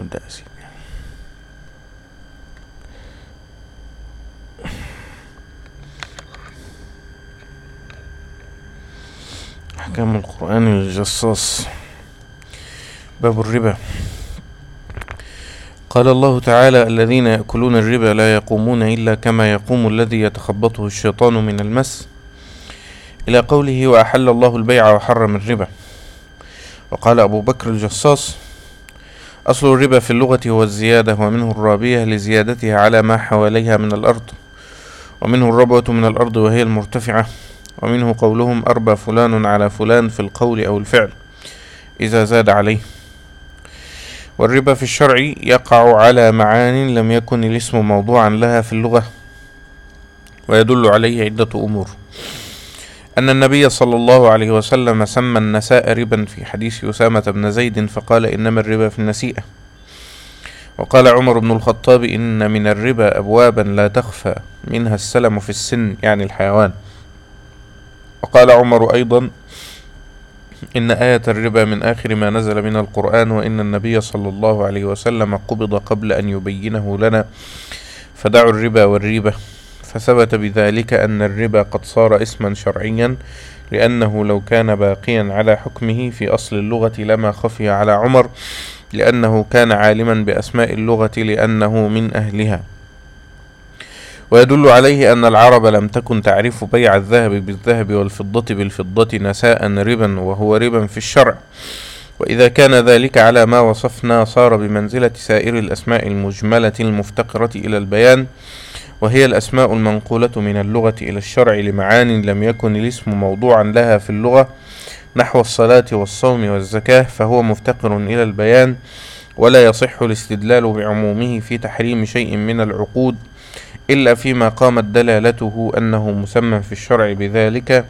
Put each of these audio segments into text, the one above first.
نبدأ يا سيدي أحكام القرآن الجصاص. باب الربا. قال الله تعالى الذين يأكلون الربا لا يقومون إلا كما يقوم الذي يتخبطه الشيطان من المس. إلى قوله وأحل الله البيع وحرم الربا. وقال أبو بكر الجصاص أصل الربا في اللغة هو الزيادة ومنه الرابية لزيادتها على ما حواليها من الأرض ومنه الربوة من الأرض وهي المرتفعة ومنه قولهم أربى فلان على فلان في القول أو الفعل إذا زاد عليه. والربا في الشرع يقع على معان لم يكن الاسم موضوعا لها في اللغة ويدل عليه عدة أمور. أن النبي صلى الله عليه وسلم سمى النساء ربا في حديث أسامة بن زيد فقال إنما الربا في النسيئة. وقال عمر بن الخطاب إن من الربا أبوابا لا تخفى منها السلم في السن يعني الحيوان. وقال عمر أيضا إن آية الربا من آخر ما نزل من القرآن وإن النبي صلى الله عليه وسلم قبض قبل أن يبينه لنا فدعوا الربا والريبة. فثبت بذلك أن الربا قد صار اسما شرعيا لأنه لو كان باقيا على حكمه في أصل اللغة لما خفي على عمر لأنه كان عالما بأسماء اللغة لأنه من أهلها. ويدل عليه أن العرب لم تكن تعرف بيع الذهب بالذهب والفضة بالفضة نساء ربا وهو ربا في الشرع. وإذا كان ذلك على ما وصفنا صار بمنزلة سائر الأسماء المجملة المفتقرة إلى البيان. وهي الأسماء المنقولة من اللغة إلى الشرع لمعان لم يكن الاسم موضوعا لها في اللغة نحو الصلاة والصوم والزكاة فهو مفتقر إلى البيان ولا يصح الاستدلال بعمومه في تحريم شيء من العقود إلا فيما قامت دلالته أنه مسمى في الشرع بذلك.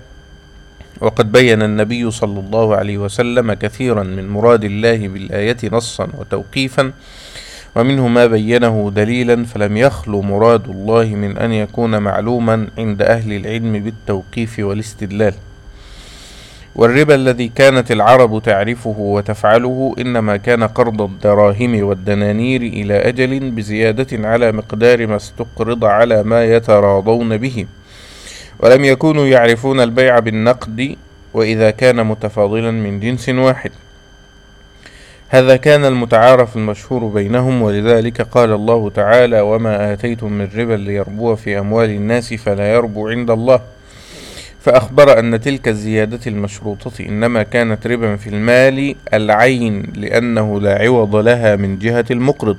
وقد بين النبي صلى الله عليه وسلم كثيرا من مراد الله بالآية نصا وتوقيفا ومنه ما بينه دليلا فلم يخلو مراد الله من أن يكون معلوما عند أهل العلم بالتوقيف والاستدلال. والربا الذي كانت العرب تعرفه وتفعله إنما كان قرض الدراهم والدنانير إلى أجل بزيادة على مقدار ما استقرض على ما يتراضون به. ولم يكونوا يعرفون البيع بالنقد وإذا كان متفاضلا من جنس واحد. هذا كان المتعارف المشهور بينهم ولذلك قال الله تعالى وما آتيتم من ربا ليربو في أموال الناس فلا يربو عند الله. فأخبر أن تلك الزيادة المشروطة إنما كانت ربا في المال العين لأنه لا عوض لها من جهة المقرض.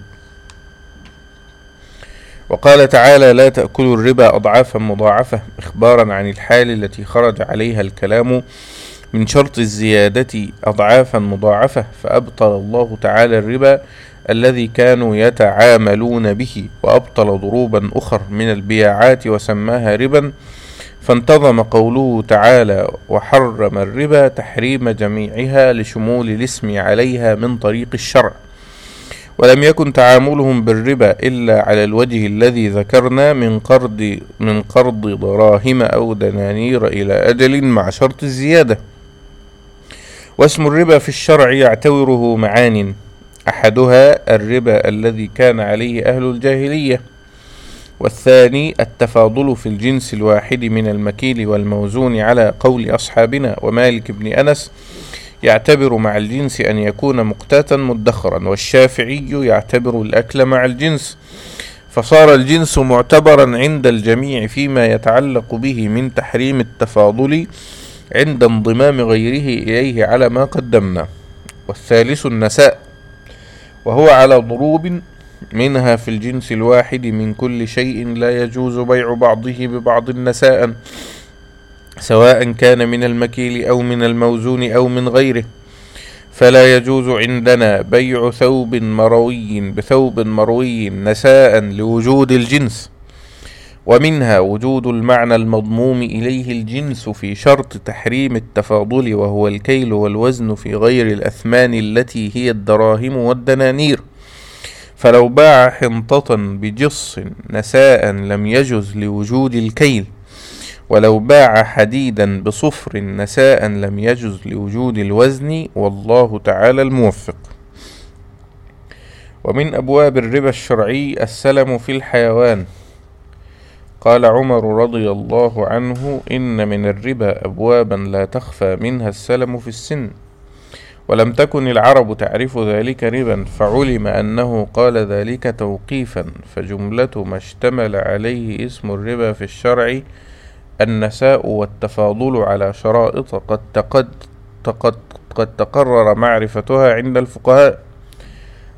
وقال تعالى لا تأكلوا الربا أضعافا مضاعفة. إخبارا عن الحال التي خرج عليها الكلام من شرط الزيادة أضعافا مضاعفة فأبطل الله تعالى الربا الذي كانوا يتعاملون به وأبطل ضروبا أخر من البياعات وسماها ربا. فانتظم قوله تعالى وحرم الربا تحريم جميعها لشمول الاسم عليها من طريق الشرع ولم يكن تعاملهم بالربا إلا على الوجه الذي ذكرنا من قرض من قرض دراهم أو دنانير إلى أجل مع شرط الزيادة. واسم الربا في الشرع يعتبره معان. أحدها الربا الذي كان عليه أهل الجاهلية والثاني التفاضل في الجنس الواحد من المكيل والموزون على قول أصحابنا ومالك بن أنس يعتبر مع الجنس أن يكون مقتاتا مدخرا والشافعي يعتبر الأكل مع الجنس. فصار الجنس معتبرا عند الجميع فيما يتعلق به من تحريم التفاضل عند انضمام غيره إليه على ما قدمنا. والثالث النساء وهو على ضروب منها في الجنس الواحد من كل شيء لا يجوز بيع بعضه ببعض نساء سواء كان من المكيل أو من الموزون أو من غيره. فلا يجوز عندنا بيع ثوب مروي بثوب مروي نساء لوجود الجنس. ومنها وجود المعنى المضموم إليه الجنس في شرط تحريم التفاضل وهو الكيل والوزن في غير الأثمان التي هي الدراهم والدنانير. فلو باع حنطة بجص نساء لم يجز لوجود الكيل ولو باع حديدا بصفر نساء لم يجز لوجود الوزن والله تعالى الموفق. ومن أبواب الربا الشرعي السلم في الحيوان. قال عمر رضي الله عنه إن من الربا أبوابا لا تخفى منها السلم في السن. ولم تكن العرب تعرف ذلك ربا فعلم أنه قال ذلك توقيفا. فجملة ما اشتمل عليه اسم الربا في الشرع النساء والتفاضل على شرائط قد تقد قد, قد تقرر معرفتها عند الفقهاء.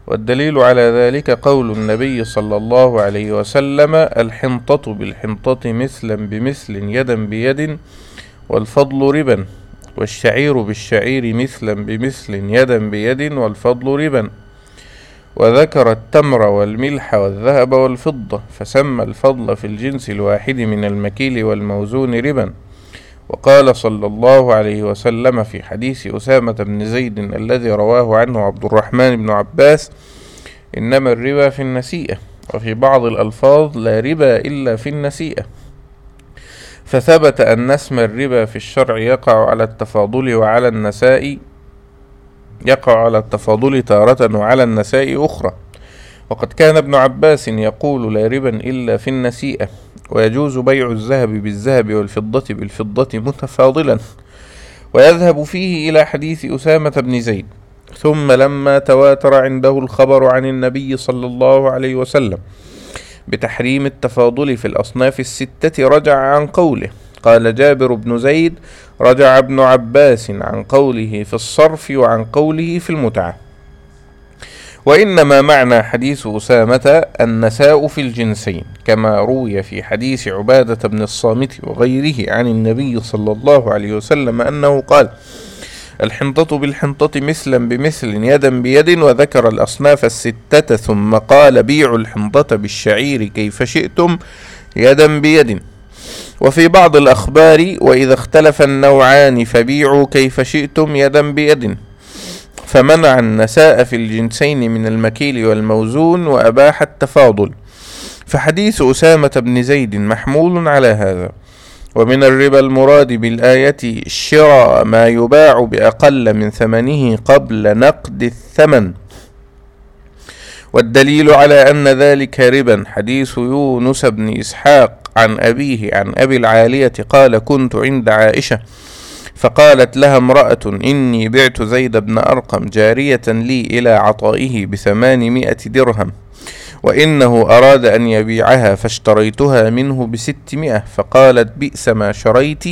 والدليل على ذلك قول النبي صلى الله عليه وسلم الحنطة بالحنطة مثلا بمثل يدا بيد والفضل ربا والشعير بالشعير مثلا بمثل يدا بيد والفضل ربا. وذكر التمر والملح والذهب والفضة فسمى الفضل في الجنس الواحد من المكيل والموزون ربا. وقال صلى الله عليه وسلم في حديث أسامة بن زيد الذي رواه عنه عبد الرحمن بن عباس إنما الربا في النسيئة وفي بعض الألفاظ لا ربا إلا في النسيئة. فثبت أن اسم الربا في الشرع يقع على التفاضل وعلى النساء يقع على التفاضل تارة وعلى النساء أخرى. وقد كان ابن عباس يقول لا ربا إلا في النسيئة. ويجوز بيع الذهب بالذهب والفضة بالفضة متفاضلا. ويذهب فيه إلى حديث أسامة بن زيد. ثم لما تواتر عنده الخبر عن النبي صلى الله عليه وسلم بتحريم التفاضل في الأصناف الستة رجع عن قوله. قال جابر بن زيد رجع ابن عباس عن قوله في الصرف وعن قوله في المتعة. وإنما معنى حديث أسامة النساء في الجنسين كما روي في حديث عبادة بن الصامت وغيره عن النبي صلى الله عليه وسلم أنه قال الحنطة بالحنطة مثلا بمثل يدا بيد وذكر الأصناف الستة ثم قال بيعوا الحنطة بالشعير كيف شئتم يدا بيد وفي بعض الأخبار وإذا اختلف النوعان فبيعوا كيف شئتم يدا بيد فمنع النساء في الجنسين من المكيل والموزون وأباح التفاضل. فحديث أسامة بن زيد محمول على هذا. ومن الربا المراد بالآية شراء ما يباع بأقل من ثمنه قبل نقد الثمن. والدليل على أن ذلك ربا حديث يونس بن إسحاق عن أبيه عن أبي العالية قال كنت عند عائشة فقالت لها امرأة إني بعت زيد بن أرقم جارية لي إلى عطائه بثمانمائة درهم وإنه أراد أن يبيعها فاشتريتها منه بستمائة فقالت بئس ما شريت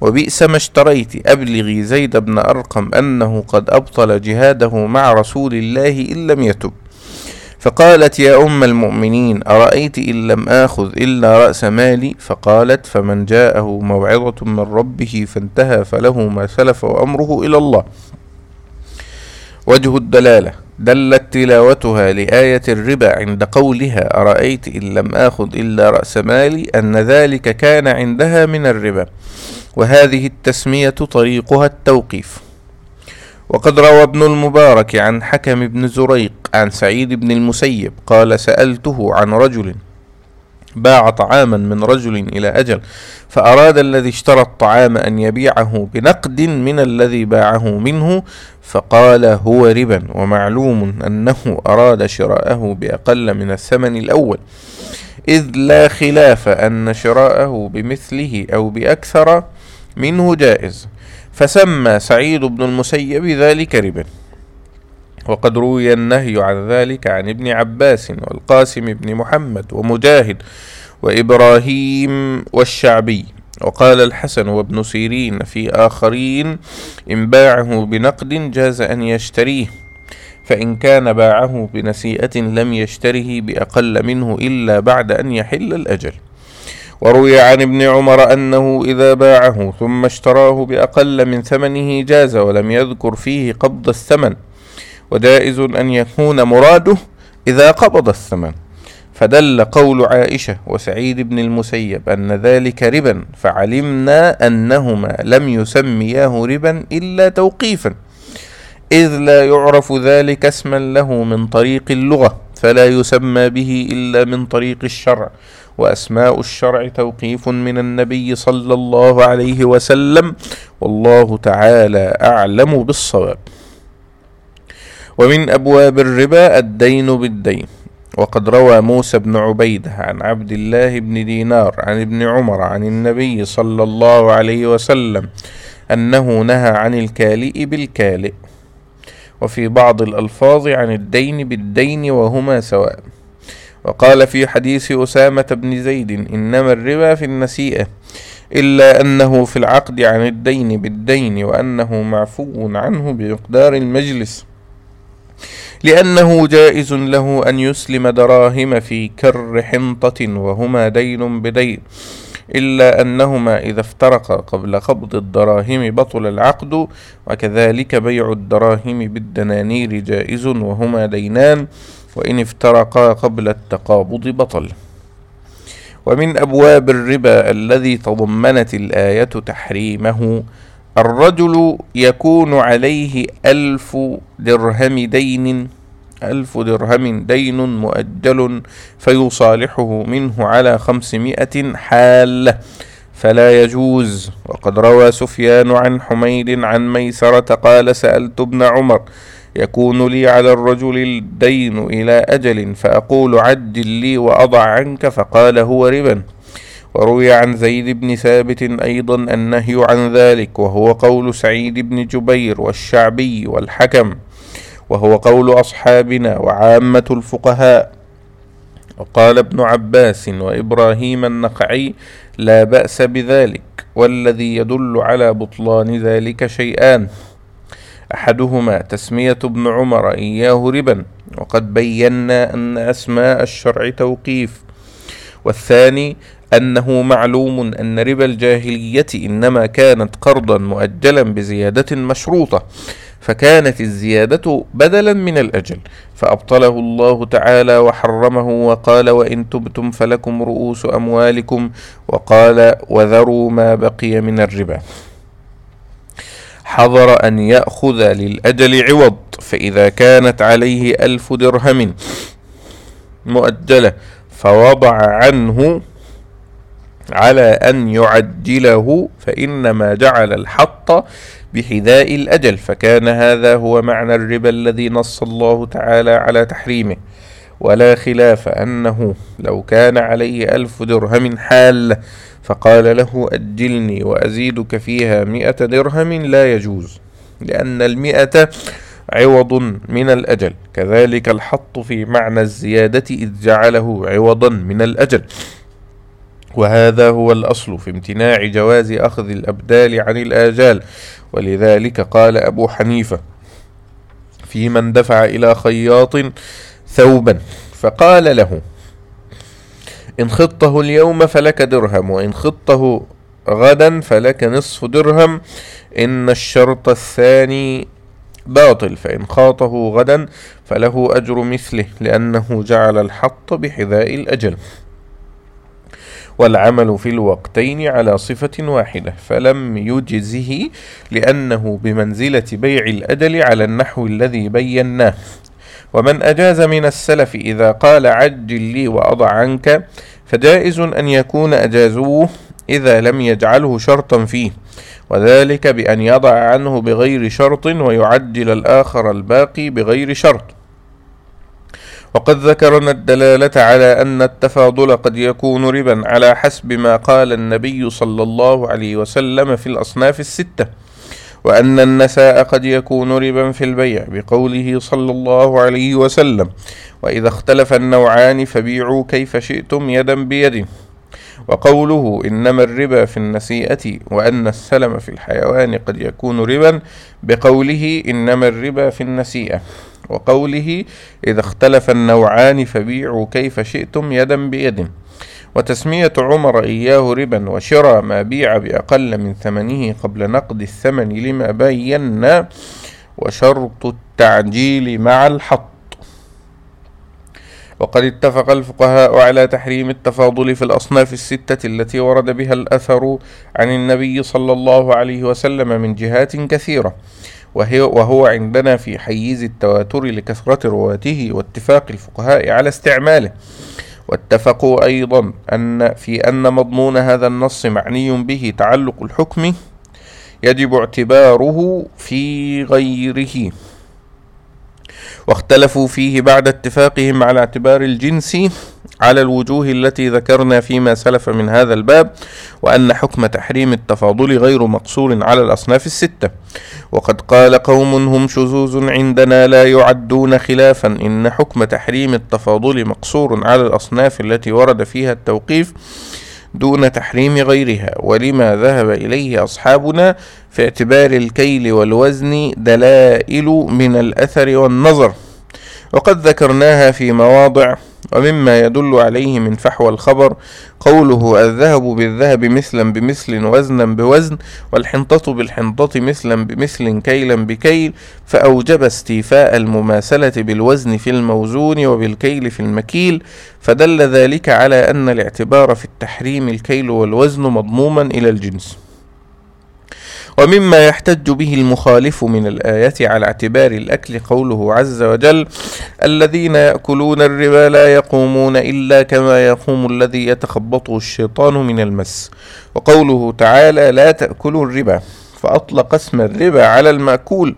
وبئس ما اشتريت أبلغي زيد بن أرقم أنه قد أبطل جهاده مع رسول الله إن لم يتب. فقالت يا أم المؤمنين أرأيت إن لم آخذ إلا رأس مالي؟ فقالت فمن جاءه موعظة من ربه فانتهى فله ما سلف وأمره إلى الله. وجه الدلالة. دلت تلاوتها لآية الربا عند قولها أرأيت إن لم آخذ إلا رأس مالي؟ أن ذلك كان عندها من الربا. وهذه التسمية طريقها التوقيف. وقد روى ابن المبارك عن حكم بن زريق عن سعيد بن المسيب قال سألته عن رجل باع طعاما من رجل إلى أجل فأراد الذي اشترى الطعام أن يبيعه بنقد من الذي باعه منه فقال هو ربا ومعلوم أنه أراد شراءه بأقل من الثمن الأول إذ لا خلاف أن شراءه بمثله أو بأكثر منه جائز. فسمى سعيد بن المسيب ذلك ربا. وقد روي النهي عن ذلك عن ابن عباس والقاسم بن محمد ومجاهد وإبراهيم والشعبي. وقال الحسن وابن سيرين في آخرين إن باعه بنقد جاز أن يشتريه فإن كان باعه بنسيئة لم يشتره بأقل منه إلا بعد أن يحل الأجل. وروي عن ابن عمر أنه إذا باعه ثم اشتراه بأقل من ثمنه جاز ولم يذكر فيه قبض الثمن وجائز أن يكون مراده إذا قبض الثمن. فدل قول عائشة وسعيد بن المسيب أن ذلك ربا فعلمنا أنهما لم يسمياه ربا إلا توقيفا. إذ لا يعرف ذلك اسما له من طريق اللغة فلا يسمى به إلا من طريق الشرع. وأسماء الشرع توقيف من النبي صلى الله عليه وسلم والله تعالى أعلم بالصواب. ومن أبواب الربا الدين بالدين. وقد روى موسى بن عبيدة عن عبد الله بن دينار عن ابن عمر عن النبي صلى الله عليه وسلم أنه نهى عن الكالئ بالكالئ. وفي بعض الألفاظ عن الدين بالدين وهما سواء. وقال في حديث أسامة بن زيد إنما الربا في النسيئة إلا أنه في العقد عن الدين بالدين وأنه معفو عنه بمقدار المجلس. لأنه جائز له أن يسلم دراهم في كر حنطة وهما دين بدين إلا أنهما إذا افترقا قبل قبض الدراهم بطل العقد وكذلك بيع الدراهم بالدنانير جائز وهما دينان. وإن افترقا قبل التقابض بطل. ومن أبواب الربا الذي تضمنت الآية تحريمه الرجل يكون عليه ألف درهم دين ألف درهم دين مؤجل فيصالحه منه على خمسمائة حالة. فلا يجوز. وقد روى سفيان عن حميد عن ميسرة قال سألت ابن عمر يكون لي على الرجل الدين إلى أجل فأقول عجل لي وأضع عنك فقال هو ربا. وروي عن زيد بن ثابت أيضا النهي عن ذلك وهو قول سعيد بن جبير والشعبي والحكم وهو قول أصحابنا وعامة الفقهاء. وقال ابن عباس وإبراهيم النخعي لا بأس بذلك والذي يدل على بطلان ذلك شيئان أحدهما تسمية ابن عمر إياه ربا وقد بينا أن أسماء الشرع توقيف. والثاني أنه معلوم أن ربا الجاهلية إنما كانت قرضا مؤجلا بزيادة مشروطة فكانت الزيادة بدلا من الأجل. فأبطله الله تعالى وحرمه وقال وإن تبتم فلكم رؤوس أموالكم وقال وذروا ما بقي من الربا حضر أن يأخذ للأجل عوض فإذا كانت عليه ألف درهم مؤجلة فوضع عنه على أن يعجله فإنما جعل الحط بحذاء الأجل فكان هذا هو معنى الربا الذي نص الله تعالى على تحريمه. ولا خلاف أنه لو كان عليه ألف درهم حال فقال له أجلني وأزيدك فيها مئة درهم لا يجوز لأن المئة عوض من الأجل. كذلك الحط في معنى الزيادة إذ جعله عوضا من الأجل. وهذا هو الأصل في امتناع جواز أخذ الأبدال عن الآجال. ولذلك قال أبو حنيفة في من دفع إلى خياط ثوبا فقال له إن خطه اليوم فلك درهم وإن خطه غدا فلك نصف درهم. إن الشرط الثاني باطل فإن خاطه غدا فله أجر مثله لأنه جعل الحط بحذاء الأجل. والعمل في الوقتين على صفة واحدة فلم يجزه لأنه بمنزلة بيع الأجل على النحو الذي بيناه. ومن أجاز من السلف إذا قال عجل لي وأضع عنك فجائز أن يكون أجازوه إذا لم يجعله شرطا فيه. وذلك بأن يضع عنه بغير شرط ويعجل الآخر الباقي بغير شرط. وقد ذكرنا الدلالة على أن التفاضل قد يكون ربا على حسب ما قال النبي صلى الله عليه وسلم في الأصناف الستة. وأن النساء قد يكون ربا في البيع بقوله صلى الله عليه وسلم وإذا اختلف النوعان فبيعوا كيف شئتم يدا بيد. وقوله إنما الربا في النسيئة وأن السلم في الحيوان قد يكون ربا بقوله إنما الربا في النسيئة. وقوله إذا اختلف النوعان فبيعوا كيف شئتم يدا بيد. وتسمية عمر إياه ربا وشرى ما بيع بأقل من ثمنه قبل نقد الثمن لما بينا وشرط التعجيل مع الحط. وقد اتفق الفقهاء على تحريم التفاضل في الأصناف الستة التي ورد بها الأثر عن النبي صلى الله عليه وسلم من جهات كثيرة وهي وهو عندنا في حيز التواتر لكثرة رواته واتفاق الفقهاء على استعماله. واتفقوا أيضا أن في أن مضمون هذا النص معني به تعلق الحكم يجب اعتباره في غيره. واختلفوا فيه بعد اتفاقهم على اعتبار الجنس على الوجوه التي ذكرنا فيما سلف من هذا الباب وأن حكم تحريم التفاضل غير مقصور على الأصناف الستة. وقد قال قوم هم شذوذ عندنا لا يعدون خلافا إن حكم تحريم التفاضل مقصور على الأصناف التي ورد فيها التوقيف دون تحريم غيرها ولما ذهب إليه أصحابنا في اعتبار الكيل والوزن دلائل من الأثر والنظر. وقد ذكرناها في مواضع ومما يدل عليه من فحوى الخبر قوله الذهب بالذهب مثلا بمثل وزنا بوزن والحنطة بالحنطة مثلا بمثل كيلا بكيل فأوجب استيفاء المماثلة بالوزن في الموزون وبالكيل في المكيل فدل ذلك على أن الاعتبار في التحريم الكيل والوزن مضموما إلى الجنس. ومما يحتج به المخالف من الآية على اعتبار الأكل قوله عز وجل الذين يأكلون الربا لا يقومون إلا كما يقوم الذي يتخبطه الشيطان من المس. وقوله تعالى لا تأكلوا الربا. فأطلق اسم الربا على المأكول.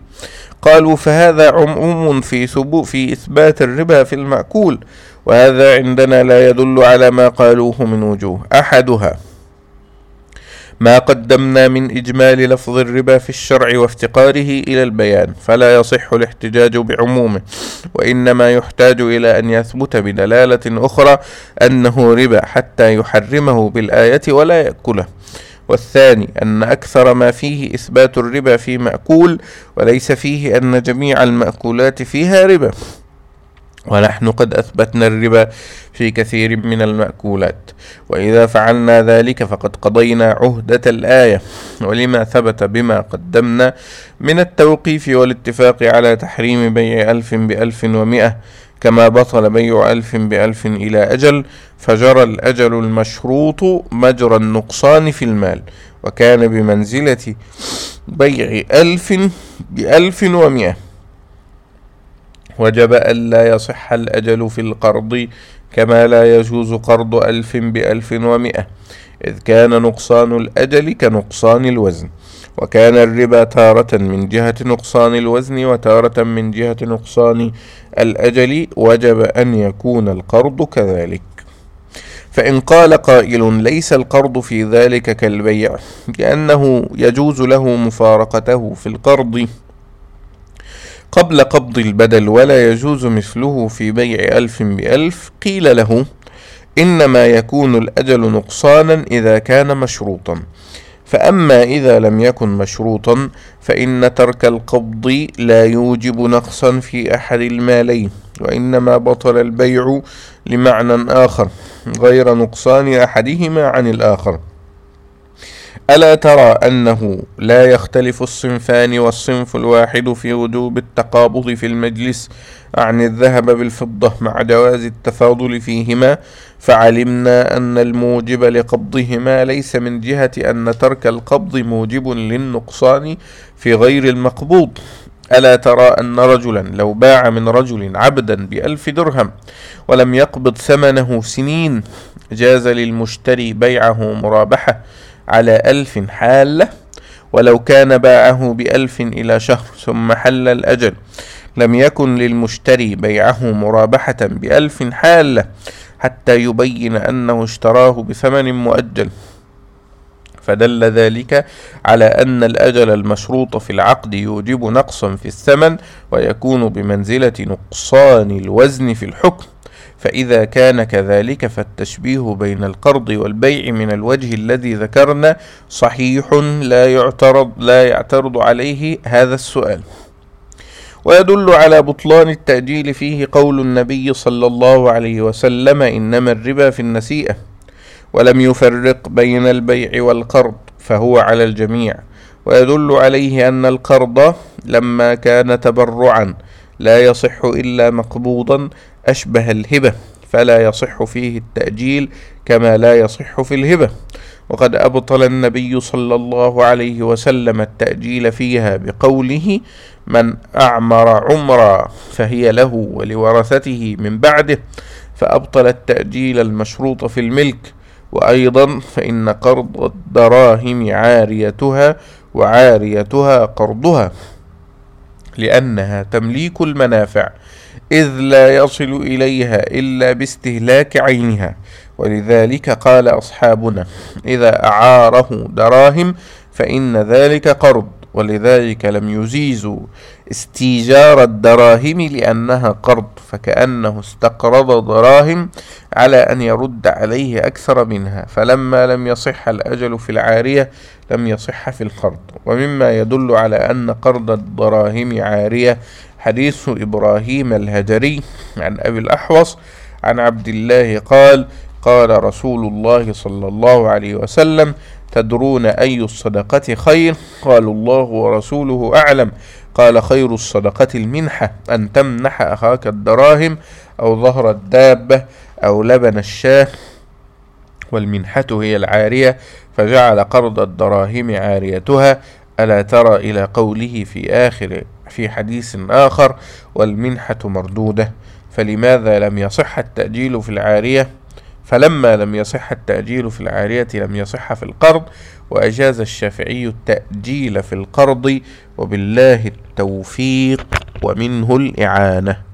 قالوا فهذا عموم في ثبوت في إثبات الربا في المأكول. وهذا عندنا لا يدل على ما قالوه من وجوه. أحدها. ما قدمنا من إجمال لفظ الربا في الشرع وافتقاره إلى البيان فلا يصح الاحتجاج بعمومه وإنما يحتاج إلى أن يثبت بدلالة أخرى أنه ربا حتى يحرمه بالآية ولا يأكله. والثاني أن أكثر ما فيه إثبات الربا في مأكول وليس فيه أن جميع المأكولات فيها ربا. ونحن قد أثبتنا الربا في كثير من المأكولات. وإذا فعلنا ذلك فقد قضينا عهدة الآية. ولما ثبت بما قدمنا من التوقيف والاتفاق على تحريم بيع ألف بألف ومئة كما بطل بيع ألف بألف إلى أجل فجرى الأجل المشروط مجرى النقصان في المال. وكان بمنزلة بيع ألف بألف ومئة. وجب ألا يصح الأجل في القرض كما لا يجوز قرض ألف بألف ومئة إذ كان نقصان الأجل كنقصان الوزن وكان الربا تارة من جهة نقصان الوزن وتارة من جهة نقصان الأجل وجب أن يكون القرض كذلك. فإن قال قائل ليس القرض في ذلك كالبيع لأنه يجوز له مفارقته في القرض. قبل قبض البدل ولا يجوز مثله في بيع ألف بألف قيل له إنما يكون الأجل نقصانا إذا كان مشروطا. فأما إذا لم يكن مشروطا فإن ترك القبض لا يوجب نقصا في أحد المالين وإنما بطل البيع لمعنى آخر غير نقصان أحدهما عن الآخر. ألا ترى أنه لا يختلف الصنفان والصنف الواحد في وجوب التقابض في المجلس عن الذهب بالفضة مع جواز التفاضل فيهما؟ فعلمنا أن الموجب لقبضهما ليس من جهة أن ترك القبض موجب للنقصان في غير المقبوض. ألا ترى أن رجلا لو باع من رجل عبدا بألف درهم ولم يقبض ثمنه سنين جاز للمشتري بيعه مرابحة. على ألف حالة ولو كان باعه بألف إلى شهر ثم حل الأجل. لم يكن للمشتري بيعه مرابحة بألف حالة حتى يبين أنه اشتراه بثمن مؤجل. فدل ذلك على أن الأجل المشروط في العقد يوجب نقصا في الثمن ويكون بمنزلة نقصان الوزن في الحكم. فإذا كان كذلك فالتشبيه بين القرض والبيع من الوجه الذي ذكرنا صحيح لا يعترض لا يعترض عليه هذا السؤال. ويدل على بطلان التأجيل فيه قول النبي صلى الله عليه وسلم إنما الربا في النسيئة ولم يفرق بين البيع والقرض فهو على الجميع. ويدل عليه أن القرض لما كان تبرعا لا يصح إلا مقبوضا أشبه الهبة فلا يصح فيه التأجيل كما لا يصح في الهبة. وقد أبطل النبي صلى الله عليه وسلم التأجيل فيها بقوله من أعمر عمرا فهي له ولورثته من بعده فأبطل التأجيل المشروط في الملك. وأيضا فإن قرض الدراهم عاريتها وعاريتها قرضها لأنها تمليك المنافع. إذ لا يصل إليها إلا باستهلاك عينها. ولذلك قال أصحابنا إذا أعاره دراهم فإن ذلك قرض. ولذلك لم يجيزوا استيجار الدراهم لأنها قرض فكأنه استقرض دراهم على أن يرد عليه أكثر منها. فلما لم يصح الأجل في العارية لم يصح في القرض. ومما يدل على أن قرض الدراهم عارية حديث إبراهيم الهجري عن أبي الأحوص عن عبد الله قال قال رسول الله صلى الله عليه وسلم تدرون أي الصدقة خير؟ قالوا الله ورسوله أعلم. قال خير الصدقة المنحة أن تمنح أخاك الدراهم أو ظهر الدابة أو لبن الشاه والمنحة هي العارية فجعل قرض الدراهم عاريتها ألا ترى إلى قوله في آخر في حديث آخر والمنحة مردودة فلماذا لم يصح التأجيل في العارية؟ فلما لم يصح التأجيل في العارية لم يصح في القرض وأجاز الشافعي التأجيل في القرض وبالله التوفيق ومنه الإعانة.